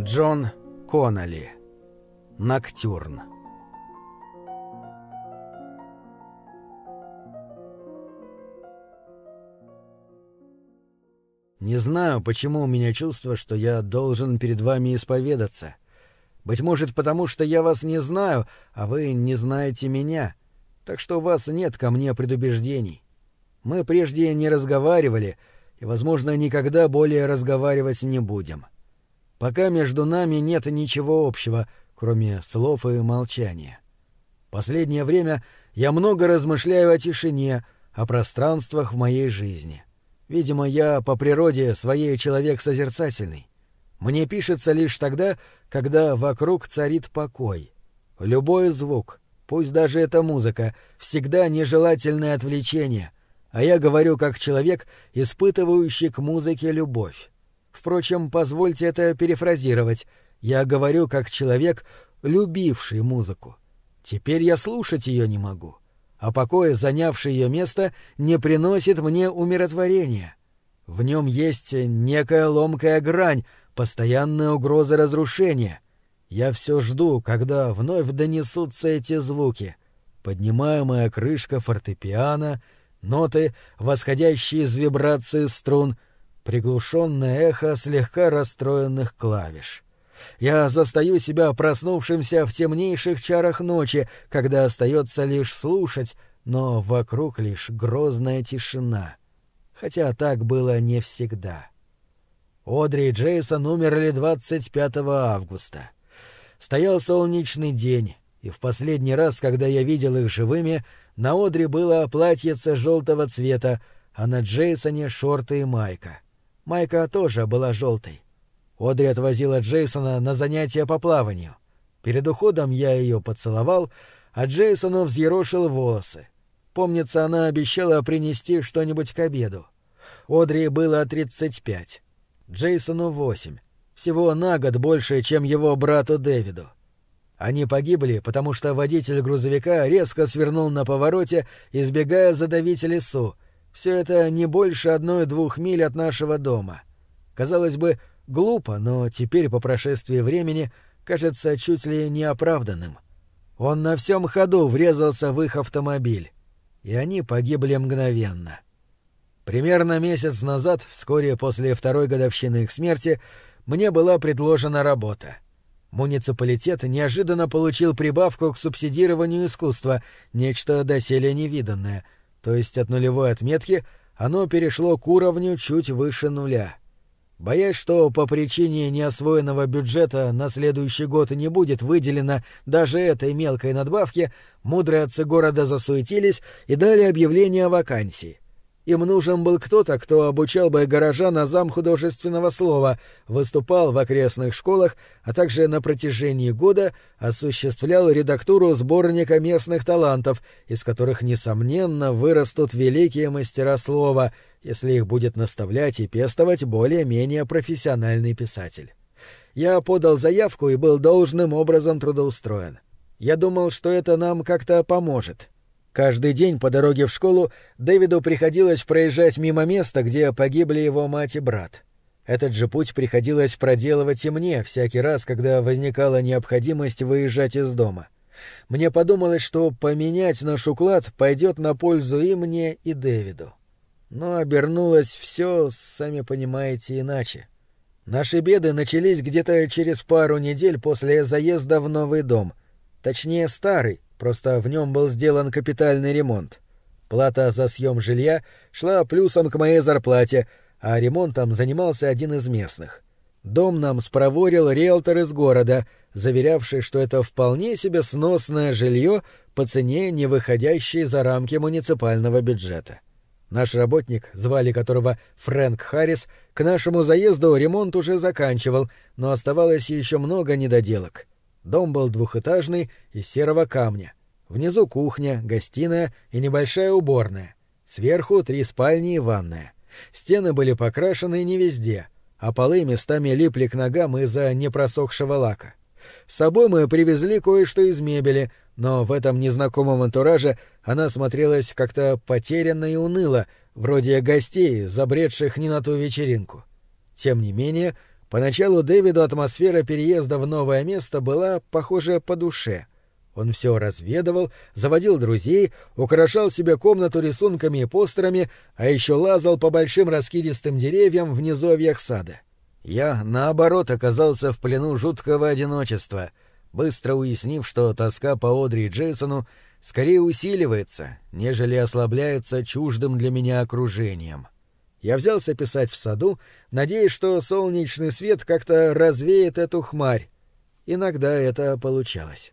Джон Конноли. Ноктюрн. Не знаю, почему у меня чувство, что я должен перед вами исповедаться. Быть может, потому что я вас не знаю, а вы не знаете меня. Так что у вас нет ко мне предубеждений. Мы прежде не разговаривали, и, возможно, никогда более разговаривать не будем. — Пока между нами нет ничего общего, кроме слов и молчания. Последнее время я много размышляю о тишине, о пространствах в моей жизни. Видимо, я по природе своей человек созерцательный. Мне пишется лишь тогда, когда вокруг царит покой. Любой звук, пусть даже это музыка, всегда нежелательное отвлечение, а я говорю как человек, испытывающий к музыке любовь. Впрочем, позвольте это перефразировать. Я говорю как человек, любивший музыку. Теперь я слушать ее не могу. А покой, занявший ее место, не приносит мне умиротворения. В нем есть некая ломкая грань, постоянная угроза разрушения. Я все жду, когда вновь донесутся эти звуки. Поднимаемая крышка фортепиано, ноты, восходящие из вибрации струн — приглушенное эхо слегка расстроенных клавиш. Я застаю себя проснувшимся в темнейших чарах ночи, когда остается лишь слушать, но вокруг лишь грозная тишина. Хотя так было не всегда. Одри и Джейсон умерли 25 августа. Стоял солнечный день, и в последний раз, когда я видел их живыми, на Одри было платьице желтого цвета, а на Джейсоне шорты и майка. Майка тоже была желтой. Одри отвозила Джейсона на занятия по плаванию. Перед уходом я ее поцеловал, а Джейсону взъерошил волосы. Помнится, она обещала принести что-нибудь к обеду. Одри было 35, Джейсону 8. Всего на год больше, чем его брату Дэвиду. Они погибли, потому что водитель грузовика резко свернул на повороте, избегая задавить лесу, все это не больше одной-двух миль от нашего дома. Казалось бы, глупо, но теперь, по прошествии времени, кажется чуть ли не оправданным. Он на всем ходу врезался в их автомобиль, и они погибли мгновенно. Примерно месяц назад, вскоре после второй годовщины их смерти, мне была предложена работа. Муниципалитет неожиданно получил прибавку к субсидированию искусства, нечто доселе невиданное — то есть от нулевой отметки оно перешло к уровню чуть выше нуля. Боясь, что по причине неосвоенного бюджета на следующий год не будет выделено даже этой мелкой надбавки, мудрые отцы города засуетились и дали объявление о вакансии. Им нужен был кто-то, кто обучал бы горожан азам художественного слова, выступал в окрестных школах, а также на протяжении года осуществлял редактуру сборника местных талантов, из которых, несомненно, вырастут великие мастера слова, если их будет наставлять и пестовать более-менее профессиональный писатель. Я подал заявку и был должным образом трудоустроен. Я думал, что это нам как-то поможет. Каждый день по дороге в школу Дэвиду приходилось проезжать мимо места, где погибли его мать и брат. Этот же путь приходилось проделывать и мне всякий раз, когда возникала необходимость выезжать из дома. Мне подумалось, что поменять наш уклад пойдет на пользу и мне, и Дэвиду. Но обернулось все, сами понимаете, иначе. Наши беды начались где-то через пару недель после заезда в новый дом. Точнее, старый, просто в нем был сделан капитальный ремонт. Плата за съем жилья шла плюсом к моей зарплате, а ремонтом занимался один из местных. Дом нам спроворил риэлтор из города, заверявший, что это вполне себе сносное жилье по цене, не выходящей за рамки муниципального бюджета. Наш работник, звали которого Фрэнк Харрис, к нашему заезду ремонт уже заканчивал, но оставалось еще много недоделок. Дом был двухэтажный, из серого камня. Внизу кухня, гостиная и небольшая уборная. Сверху три спальни и ванная. Стены были покрашены не везде, а полы местами липли к ногам из-за непросохшего лака. С собой мы привезли кое-что из мебели, но в этом незнакомом антураже она смотрелась как-то потерянно и уныло, вроде гостей, забредших не на ту вечеринку. Тем не менее, Поначалу Дэвиду атмосфера переезда в новое место была, похоже, по душе. Он все разведывал, заводил друзей, украшал себе комнату рисунками и постерами, а еще лазал по большим раскидистым деревьям в низовьях сада. Я, наоборот, оказался в плену жуткого одиночества, быстро уяснив, что тоска по Одри и Джейсону скорее усиливается, нежели ослабляется чуждым для меня окружением. Я взялся писать в саду, надеясь, что солнечный свет как-то развеет эту хмарь. Иногда это получалось.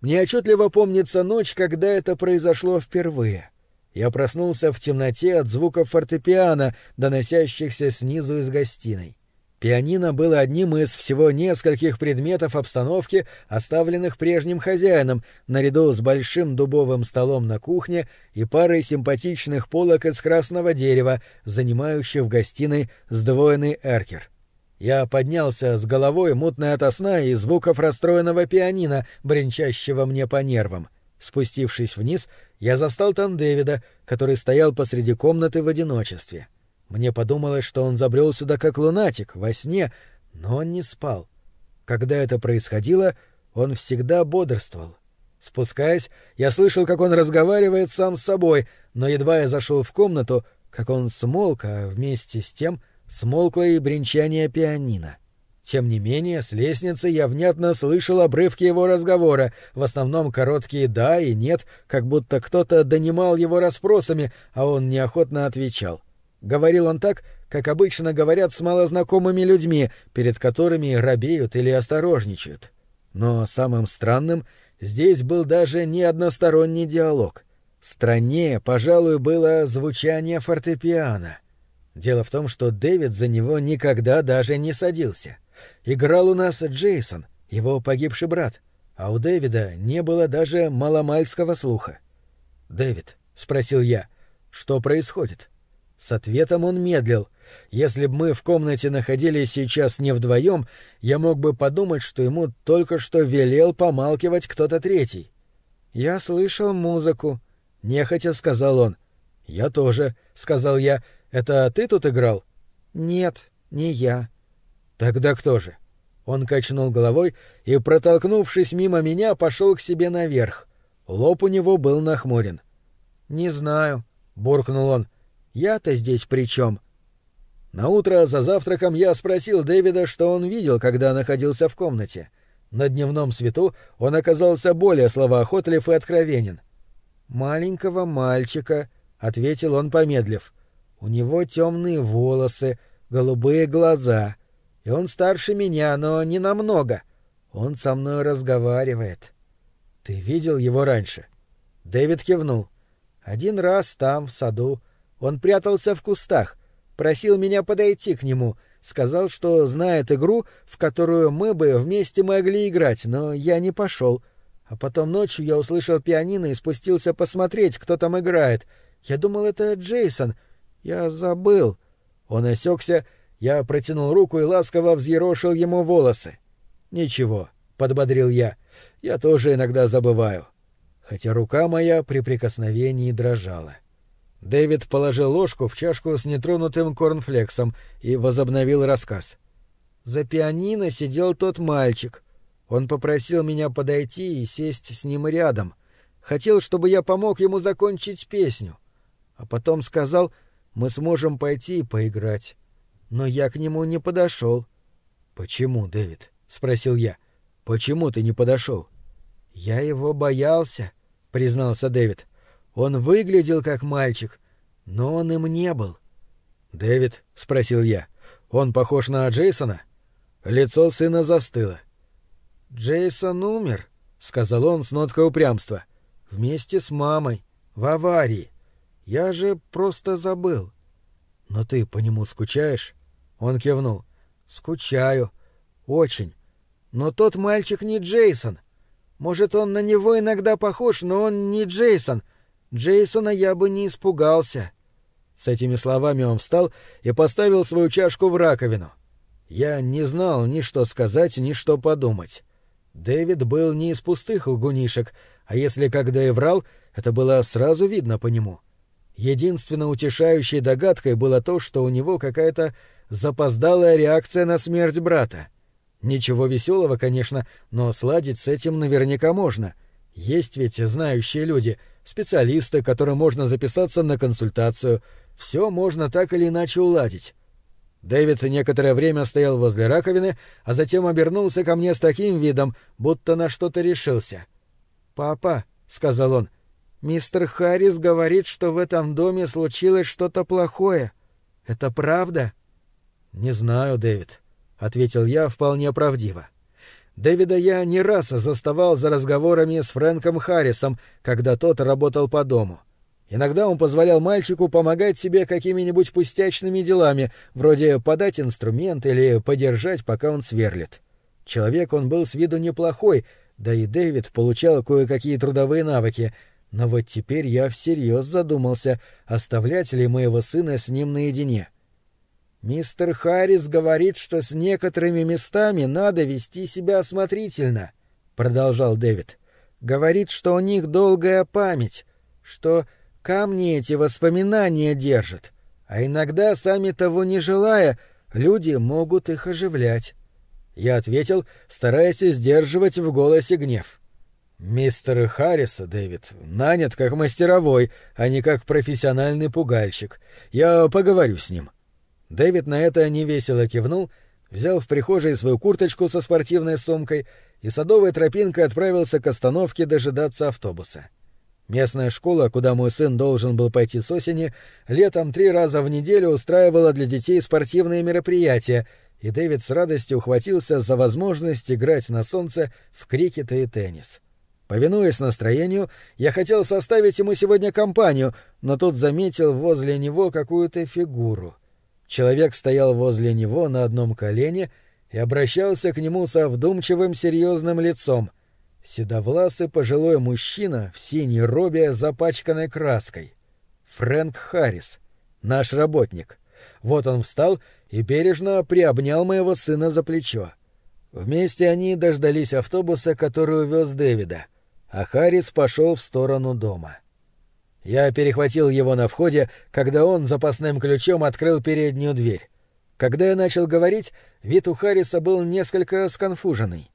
Мне отчетливо помнится ночь, когда это произошло впервые. Я проснулся в темноте от звуков фортепиано, доносящихся снизу из гостиной. Пианино было одним из всего нескольких предметов обстановки, оставленных прежним хозяином, наряду с большим дубовым столом на кухне и парой симпатичных полок из красного дерева, занимающих в гостиной сдвоенный эркер. Я поднялся с головой, мутной ото сна и звуков расстроенного пианино, бренчащего мне по нервам. Спустившись вниз, я застал там Дэвида, который стоял посреди комнаты в одиночестве. — мне подумалось, что он забрел сюда как лунатик, во сне, но он не спал. Когда это происходило, он всегда бодрствовал. Спускаясь, я слышал, как он разговаривает сам с собой, но едва я зашел в комнату, как он смолк, а вместе с тем смолкло и бренчание пианино. Тем не менее, с лестницы я внятно слышал обрывки его разговора, в основном короткие «да» и «нет», как будто кто-то донимал его расспросами, а он неохотно отвечал. Говорил он так, как обычно говорят с малознакомыми людьми, перед которыми робеют или осторожничают. Но самым странным здесь был даже не односторонний диалог. Страннее, пожалуй, было звучание фортепиано. Дело в том, что Дэвид за него никогда даже не садился. Играл у нас Джейсон, его погибший брат, а у Дэвида не было даже маломальского слуха. «Дэвид», — спросил я, — «что происходит?» С ответом он медлил. Если бы мы в комнате находились сейчас не вдвоем, я мог бы подумать, что ему только что велел помалкивать кто-то третий. «Я слышал музыку», — нехотя сказал он. «Я тоже», — сказал я. «Это ты тут играл?» «Нет, не я». «Тогда кто же?» Он качнул головой и, протолкнувшись мимо меня, пошел к себе наверх. Лоб у него был нахмурен. «Не знаю», — буркнул он. Я-то здесь при чем? На утро за завтраком я спросил Дэвида, что он видел, когда находился в комнате. На дневном свету он оказался более словоохотлив и откровенен. «Маленького мальчика», — ответил он, помедлив. «У него темные волосы, голубые глаза. И он старше меня, но не намного. Он со мной разговаривает». «Ты видел его раньше?» Дэвид кивнул. «Один раз там, в саду. Он прятался в кустах, просил меня подойти к нему, сказал, что знает игру, в которую мы бы вместе могли играть, но я не пошел. А потом ночью я услышал пианино и спустился посмотреть, кто там играет. Я думал, это Джейсон. Я забыл. Он осекся, я протянул руку и ласково взъерошил ему волосы. «Ничего», — подбодрил я, — «я тоже иногда забываю». Хотя рука моя при прикосновении дрожала. — Дэвид положил ложку в чашку с нетронутым корнфлексом и возобновил рассказ. За пианино сидел тот мальчик. Он попросил меня подойти и сесть с ним рядом. Хотел, чтобы я помог ему закончить песню. А потом сказал, мы сможем пойти и поиграть. Но я к нему не подошел. «Почему, Дэвид?» — спросил я. «Почему ты не подошел?» «Я его боялся», — признался Дэвид. Он выглядел как мальчик, но он им не был. «Дэвид?» — спросил я. «Он похож на Джейсона?» Лицо сына застыло. «Джейсон умер», — сказал он с ноткой упрямства. «Вместе с мамой. В аварии. Я же просто забыл». «Но ты по нему скучаешь?» Он кивнул. «Скучаю. Очень. Но тот мальчик не Джейсон. Может, он на него иногда похож, но он не Джейсон. Джейсона я бы не испугался. С этими словами он встал и поставил свою чашку в раковину. Я не знал ни что сказать, ни что подумать. Дэвид был не из пустых лгунишек, а если когда и врал, это было сразу видно по нему. Единственно утешающей догадкой было то, что у него какая-то запоздалая реакция на смерть брата. Ничего веселого, конечно, но сладить с этим наверняка можно. Есть ведь знающие люди, специалисты, которым можно записаться на консультацию. Все можно так или иначе уладить. Дэвид некоторое время стоял возле раковины, а затем обернулся ко мне с таким видом, будто на что-то решился. «Папа», — сказал он, — «мистер Харрис говорит, что в этом доме случилось что-то плохое. Это правда?» «Не знаю, Дэвид», — ответил я вполне правдиво. Дэвида я не раз заставал за разговорами с Фрэнком Харрисом, когда тот работал по дому. Иногда он позволял мальчику помогать себе какими-нибудь пустячными делами, вроде подать инструмент или подержать, пока он сверлит. Человек он был с виду неплохой, да и Дэвид получал кое-какие трудовые навыки, но вот теперь я всерьез задумался, оставлять ли моего сына с ним наедине. «Мистер Харрис говорит, что с некоторыми местами надо вести себя осмотрительно», — продолжал Дэвид. «Говорит, что у них долгая память, что камни эти воспоминания держат, а иногда, сами того не желая, люди могут их оживлять. Я ответил, стараясь сдерживать в голосе гнев. «Мистер Харрис, Дэвид, нанят как мастеровой, а не как профессиональный пугальщик. Я поговорю с ним». Дэвид на это невесело кивнул, взял в прихожей свою курточку со спортивной сумкой и садовой тропинкой отправился к остановке дожидаться автобуса. Местная школа, куда мой сын должен был пойти с осени, летом три раза в неделю устраивала для детей спортивные мероприятия, и Дэвид с радостью ухватился за возможность играть на солнце в крикет и теннис. Повинуясь настроению, я хотел составить ему сегодня компанию, но тут заметил возле него какую-то фигуру. Человек стоял возле него на одном колене и обращался к нему со вдумчивым серьезным лицом. Седовласый пожилой мужчина в синей робе, запачканной краской. Фрэнк Харрис, наш работник. Вот он встал и бережно приобнял моего сына за плечо. Вместе они дождались автобуса, который увез Дэвида, а Харрис пошел в сторону дома. Я перехватил его на входе, когда он запасным ключом открыл переднюю дверь. Когда я начал говорить, вид у Харриса был несколько сконфуженный.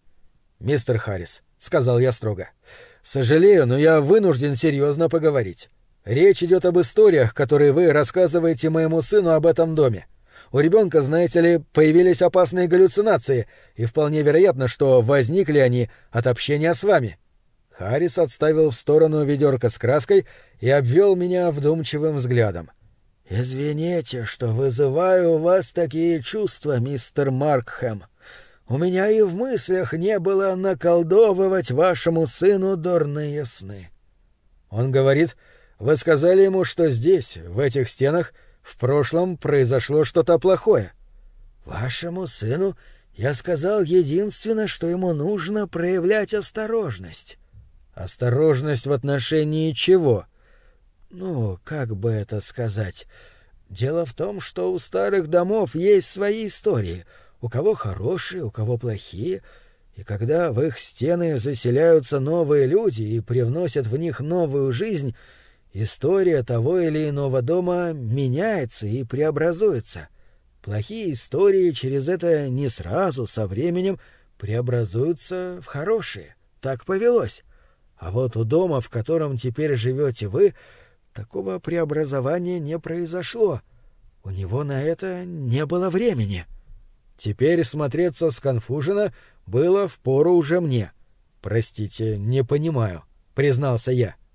«Мистер Харрис», — сказал я строго, — «сожалею, но я вынужден серьезно поговорить. Речь идет об историях, которые вы рассказываете моему сыну об этом доме. У ребенка, знаете ли, появились опасные галлюцинации, и вполне вероятно, что возникли они от общения с вами. Харрис отставил в сторону ведерко с краской и обвел меня вдумчивым взглядом. «Извините, что вызываю у вас такие чувства, мистер Маркхэм. У меня и в мыслях не было наколдовывать вашему сыну дурные сны». Он говорит, «Вы сказали ему, что здесь, в этих стенах, — в прошлом произошло что-то плохое. Вашему сыну я сказал единственное, что ему нужно проявлять осторожность. Осторожность в отношении чего? Ну, как бы это сказать? Дело в том, что у старых домов есть свои истории, у кого хорошие, у кого плохие, и когда в их стены заселяются новые люди и привносят в них новую жизнь, История того или иного дома меняется и преобразуется. Плохие истории через это не сразу, со временем, преобразуются в хорошие. Так повелось. А вот у дома, в котором теперь живете вы, такого преобразования не произошло. У него на это не было времени. Теперь смотреться сконфуженно было впору уже мне. «Простите, не понимаю», — признался я. —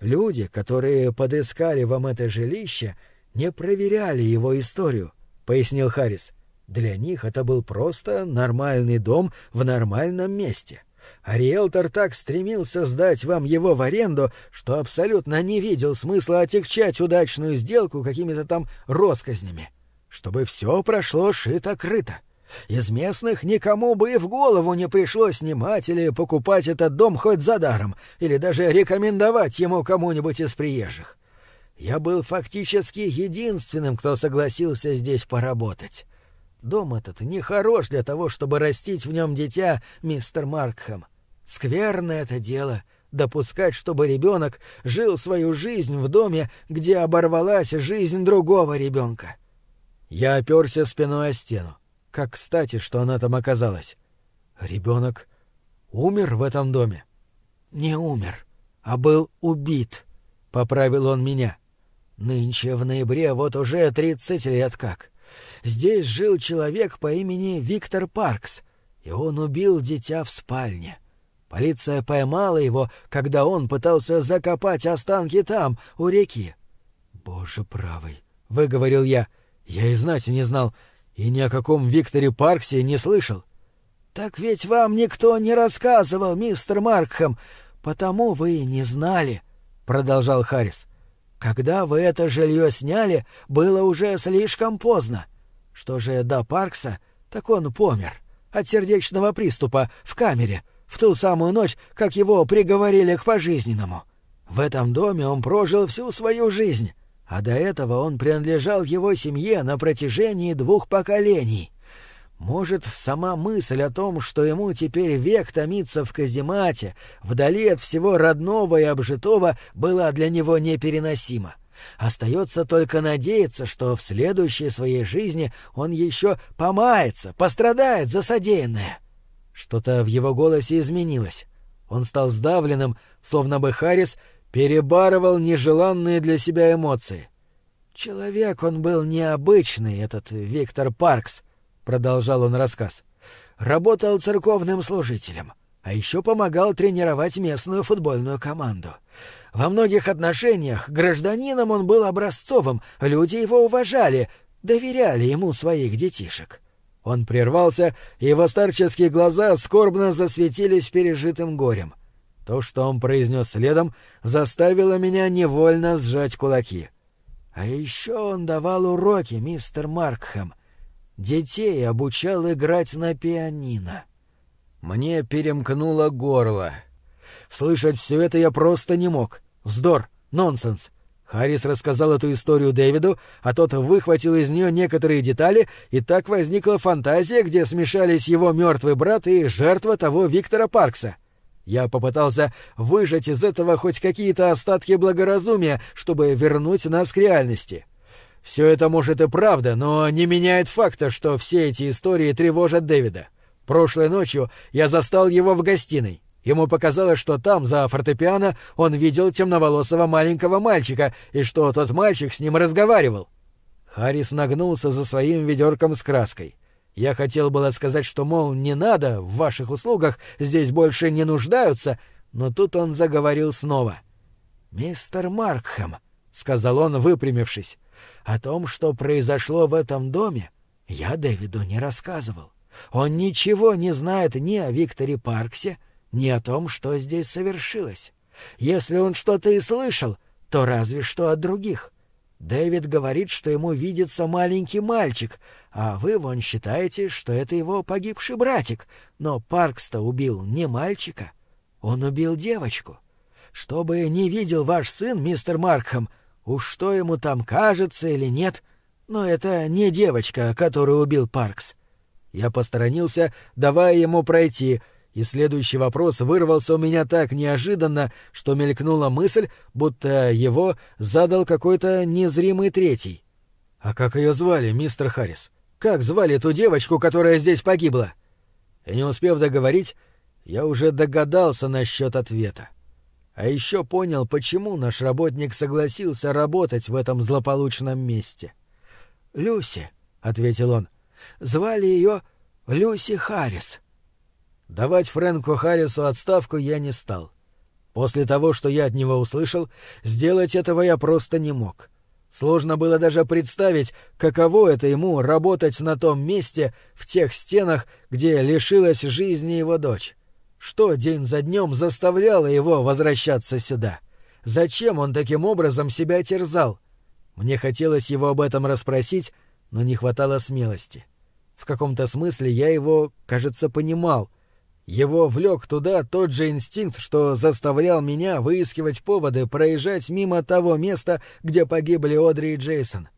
Люди, которые подыскали вам это жилище, не проверяли его историю, пояснил Харрис. Для них это был просто нормальный дом в нормальном месте. А риэлтор так стремился сдать вам его в аренду, что абсолютно не видел смысла отягчать удачную сделку какими-то там росказнями. Чтобы все прошло шито-крыто. Из местных никому бы и в голову не пришло снимать или покупать этот дом хоть за даром, или даже рекомендовать ему кому-нибудь из приезжих. Я был фактически единственным, кто согласился здесь поработать. Дом этот не хорош для того, чтобы растить в нем дитя, мистер Маркхэм. Скверное это дело — допускать, чтобы ребенок жил свою жизнь в доме, где оборвалась жизнь другого ребенка. Я оперся спиной о стену. Как кстати, что она там оказалась. Ребенок умер в этом доме? Не умер, а был убит, — поправил он меня. Нынче в ноябре вот уже тридцать лет как. Здесь жил человек по имени Виктор Паркс, и он убил дитя в спальне. Полиция поймала его, когда он пытался закопать останки там, у реки. «Боже правый!» — выговорил я. «Я и знать не знал, и ни о каком Викторе Парксе не слышал». «Так ведь вам никто не рассказывал, мистер Маркхэм, потому вы и не знали», — продолжал Харрис. «Когда вы это жилье сняли, было уже слишком поздно. Что же до Паркса, так он помер от сердечного приступа в камере в ту самую ночь, как его приговорили к пожизненному. В этом доме он прожил всю свою жизнь, а до этого он принадлежал его семье на протяжении двух поколений. Может, сама мысль о том, что ему теперь век томиться в каземате, вдали от всего родного и обжитого, была для него непереносима. Остается только надеяться, что в следующей своей жизни он еще помается, пострадает за содеянное. Что-то в его голосе изменилось. Он стал сдавленным, словно бы Харрис перебарывал нежеланные для себя эмоции. «Человек он был необычный, этот Виктор Паркс», — продолжал он рассказ. «Работал церковным служителем, а еще помогал тренировать местную футбольную команду. Во многих отношениях гражданином он был образцовым, люди его уважали, доверяли ему своих детишек. Он прервался, и его старческие глаза скорбно засветились пережитым горем. То, что он произнес следом, заставило меня невольно сжать кулаки. А еще он давал уроки, мистер Маркхэм. Детей обучал играть на пианино. Мне перемкнуло горло. Слышать все это я просто не мог. Вздор, нонсенс. Харрис рассказал эту историю Дэвиду, а тот выхватил из нее некоторые детали, и так возникла фантазия, где смешались его мертвый брат и жертва того Виктора Паркса. Я попытался выжать из этого хоть какие-то остатки благоразумия, чтобы вернуть нас к реальности. Все это может и правда, но не меняет факта, что все эти истории тревожат Дэвида. Прошлой ночью я застал его в гостиной. Ему показалось, что там, за фортепиано, он видел темноволосого маленького мальчика, и что тот мальчик с ним разговаривал. Харрис нагнулся за своим ведерком с краской. Я хотел было сказать, что, мол, не надо, в ваших услугах здесь больше не нуждаются, но тут он заговорил снова. «Мистер Маркхэм», — сказал он, выпрямившись, — «о том, что произошло в этом доме, я Дэвиду не рассказывал. Он ничего не знает ни о Викторе Парксе, ни о том, что здесь совершилось. Если он что-то и слышал, то разве что от других. Дэвид говорит, что ему видится маленький мальчик, а вы, вон, считаете, что это его погибший братик. Но Паркс-то убил не мальчика, он убил девочку. Что бы не видел ваш сын, мистер Маркхэм, уж что ему там кажется или нет, но это не девочка, которую убил Паркс. Я посторонился, давая ему пройти, и следующий вопрос вырвался у меня так неожиданно, что мелькнула мысль, будто его задал какой-то незримый третий. «А как ее звали, мистер Харрис? Как звали ту девочку, которая здесь погибла?» И не успев договорить, я уже догадался насчет ответа. А еще понял, почему наш работник согласился работать в этом злополучном месте. «Люси», — ответил он, — «звали ее Люси Харрис». Давать Фрэнку Харрису отставку я не стал. После того, что я от него услышал, сделать этого я просто не мог. Сложно было даже представить, каково это ему работать на том месте, в тех стенах, где лишилась жизни его дочь. Что день за днем заставляло его возвращаться сюда? Зачем он таким образом себя терзал? Мне хотелось его об этом расспросить, но не хватало смелости. В каком-то смысле я его, кажется, понимал — его влек туда тот же инстинкт, что заставлял меня выискивать поводы проезжать мимо того места, где погибли Одри и Джейсон.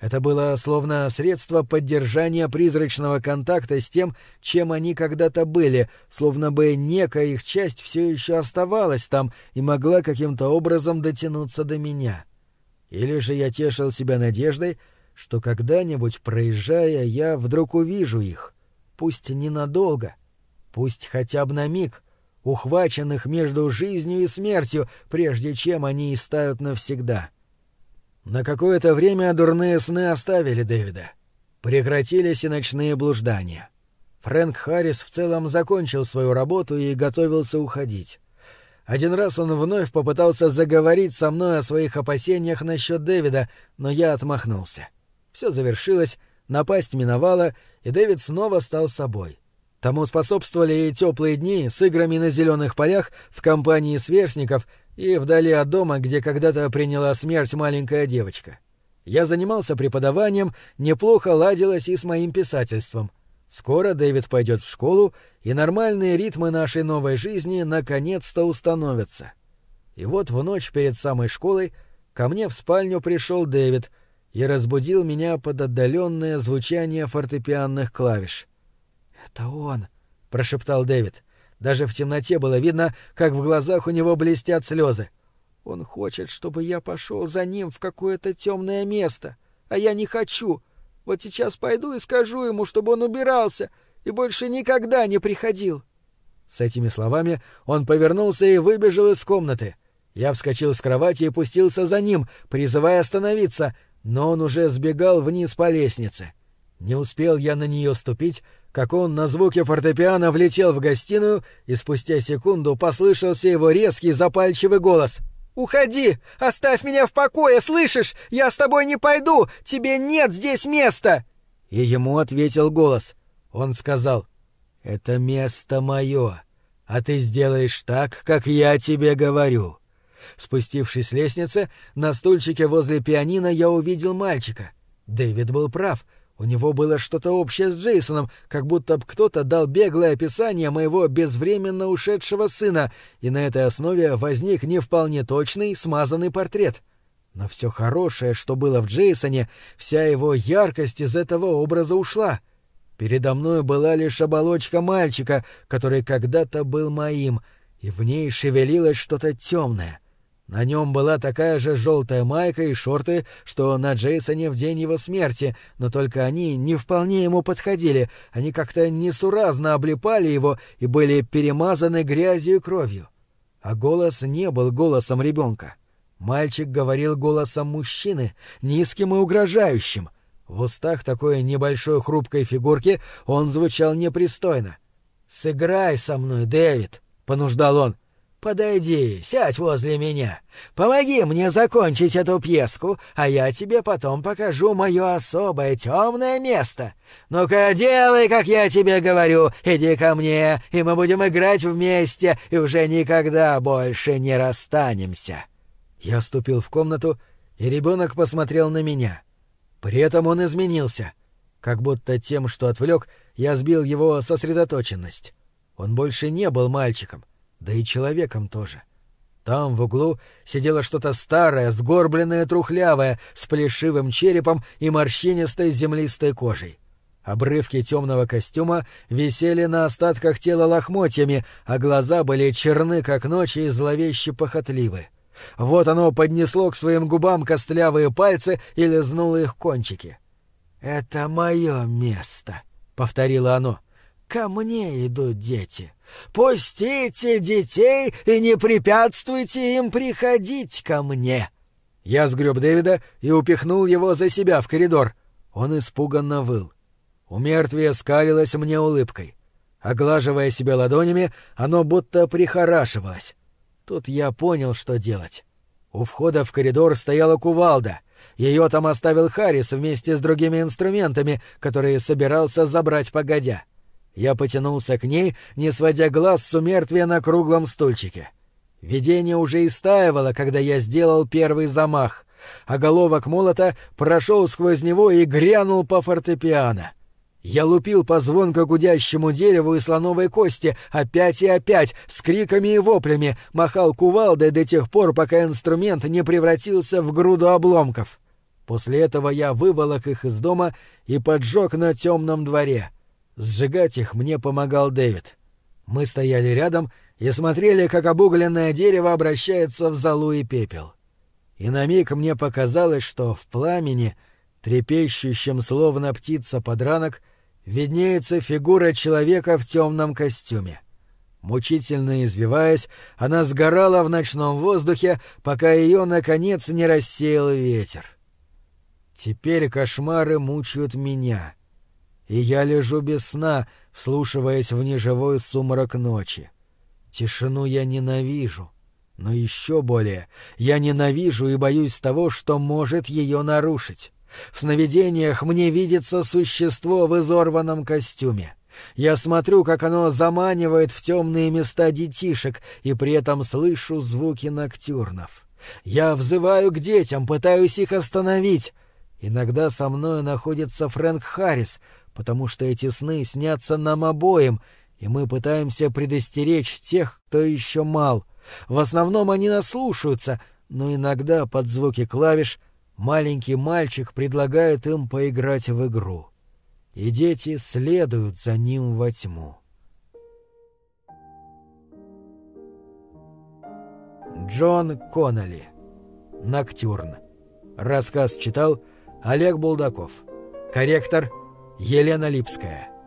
Это было словно средство поддержания призрачного контакта с тем, чем они когда-то были, словно бы некая их часть все еще оставалась там и могла каким-то образом дотянуться до меня. Или же я тешил себя надеждой, что когда-нибудь, проезжая, я вдруг увижу их, пусть ненадолго, пусть хотя бы на миг, ухваченных между жизнью и смертью, прежде чем они истают навсегда. На какое-то время дурные сны оставили Дэвида. Прекратились и ночные блуждания. Фрэнк Харрис в целом закончил свою работу и готовился уходить. Один раз он вновь попытался заговорить со мной о своих опасениях насчет Дэвида, но я отмахнулся. Все завершилось, напасть миновала, и Дэвид снова стал собой. Тому способствовали и теплые дни с играми на зеленых полях в компании сверстников и вдали от дома, где когда-то приняла смерть маленькая девочка. Я занимался преподаванием, неплохо ладилось и с моим писательством. Скоро Дэвид пойдет в школу, и нормальные ритмы нашей новой жизни наконец-то установятся. И вот в ночь перед самой школой ко мне в спальню пришел Дэвид и разбудил меня под отдаленное звучание фортепианных клавиш. «Это он!» — прошептал Дэвид. Даже в темноте было видно, как в глазах у него блестят слезы. «Он хочет, чтобы я пошел за ним в какое-то темное место, а я не хочу. Вот сейчас пойду и скажу ему, чтобы он убирался и больше никогда не приходил». С этими словами он повернулся и выбежал из комнаты. Я вскочил с кровати и пустился за ним, призывая остановиться, но он уже сбегал вниз по лестнице. Не успел я на нее ступить, как он на звуке фортепиано влетел в гостиную, и спустя секунду послышался его резкий запальчивый голос. «Уходи! Оставь меня в покое, слышишь? Я с тобой не пойду! Тебе нет здесь места!» И ему ответил голос. Он сказал, «Это место мое, а ты сделаешь так, как я тебе говорю». Спустившись с лестницы, на стульчике возле пианино я увидел мальчика. Дэвид был прав — у него было что-то общее с Джейсоном, как будто кто-то дал беглое описание моего безвременно ушедшего сына, и на этой основе возник не вполне точный, смазанный портрет. Но все хорошее, что было в Джейсоне, вся его яркость из этого образа ушла. Передо мной была лишь оболочка мальчика, который когда-то был моим, и в ней шевелилось что-то темное — на нем была такая же желтая майка и шорты, что на Джейсоне в день его смерти, но только они не вполне ему подходили, они как-то несуразно облепали его и были перемазаны грязью и кровью. А голос не был голосом ребенка. Мальчик говорил голосом мужчины, низким и угрожающим. В устах такой небольшой хрупкой фигурки он звучал непристойно. «Сыграй со мной, Дэвид», — понуждал он. — Подойди, сядь возле меня. Помоги мне закончить эту пьеску, а я тебе потом покажу мое особое темное место. Ну-ка, делай, как я тебе говорю. Иди ко мне, и мы будем играть вместе, и уже никогда больше не расстанемся». Я ступил в комнату, и ребенок посмотрел на меня. При этом он изменился. Как будто тем, что отвлек, я сбил его сосредоточенность. Он больше не был мальчиком да и человеком тоже. Там в углу сидело что-то старое, сгорбленное, трухлявое, с плешивым черепом и морщинистой землистой кожей. Обрывки темного костюма висели на остатках тела лохмотьями, а глаза были черны, как ночь, и зловеще похотливы. Вот оно поднесло к своим губам костлявые пальцы и лизнуло их кончики. «Это мое место», — повторило оно. «Ко мне идут дети». Пустите детей и не препятствуйте им приходить ко мне!» Я сгреб Дэвида и упихнул его за себя в коридор. Он испуганно выл. У мертвия скалилось мне улыбкой. Оглаживая себя ладонями, оно будто прихорашивалось. Тут я понял, что делать. У входа в коридор стояла кувалда. Ее там оставил Харрис вместе с другими инструментами, которые собирался забрать погодя. Я потянулся к ней, не сводя глаз с умертвия на круглом стульчике. Видение уже истаивало, когда я сделал первый замах, а головок молота прошел сквозь него и грянул по фортепиано. Я лупил по звонко гудящему дереву и слоновой кости опять и опять, с криками и воплями, махал кувалдой до тех пор, пока инструмент не превратился в груду обломков. После этого я выволок их из дома и поджег на темном дворе — Сжигать их мне помогал Дэвид. Мы стояли рядом и смотрели, как обугленное дерево обращается в золу и пепел. И на миг мне показалось, что в пламени трепещущем словно птица подранок, виднеется фигура человека в темном костюме. Мучительно извиваясь, она сгорала в ночном воздухе, пока ее, наконец, не рассеял ветер. Теперь кошмары мучают меня, и я лежу без сна, вслушиваясь в неживой сумрак ночи. Тишину я ненавижу, но еще более я ненавижу и боюсь того, что может ее нарушить. В сновидениях мне видится существо в изорванном костюме. Я смотрю, как оно заманивает в темные места детишек, и при этом слышу звуки ноктюрнов. Я взываю к детям, пытаюсь их остановить. Иногда со мной находится Фрэнк Харрис, потому что эти сны снятся нам обоим, и мы пытаемся предостеречь тех, кто еще мал. В основном они нас слушаются, но иногда под звуки клавиш маленький мальчик предлагает им поиграть в игру. И дети следуют за ним во тьму. Джон Конноли. Ноктюрн. Рассказ читал Олег Булдаков. Корректор Елена Липская.